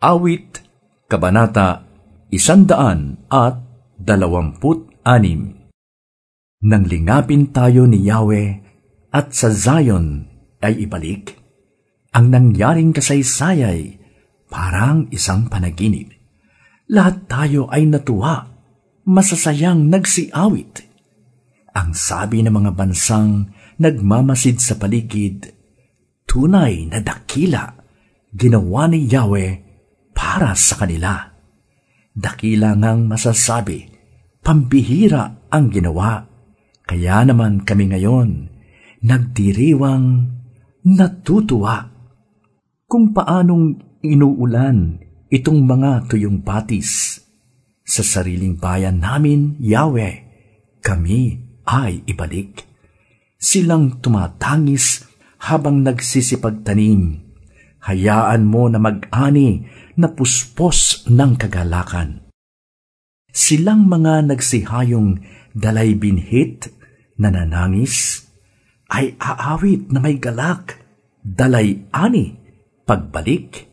Awit, Kabanata, Isandaan at Dalawamput anim. Nang lingapin tayo ni Yahweh at sa Zion ay ibalik, ang nangyaring kasaysayay parang isang panaginip. Lahat tayo ay natuwa, masasayang nagsiawit. Ang sabi ng mga bansang nagmamasid sa paligid, tunay na dakila, ginawa ni Yahweh para sa kanila. Dakila ngang masasabi, pambihira ang ginawa. Kaya naman kami ngayon, nagdiriwang natutuwa. Kung paanong inuulan itong mga tuyong batis, sa sariling bayan namin, Yahweh, kami ay ibalik. Silang tumatangis habang nagsisipagtanim. Hayaan mo na mag-ani na puspos ng kagalakan. Silang mga nagsihayong dalay binhit na nanangis ay aawit na may galak, dalay ani, pagbalik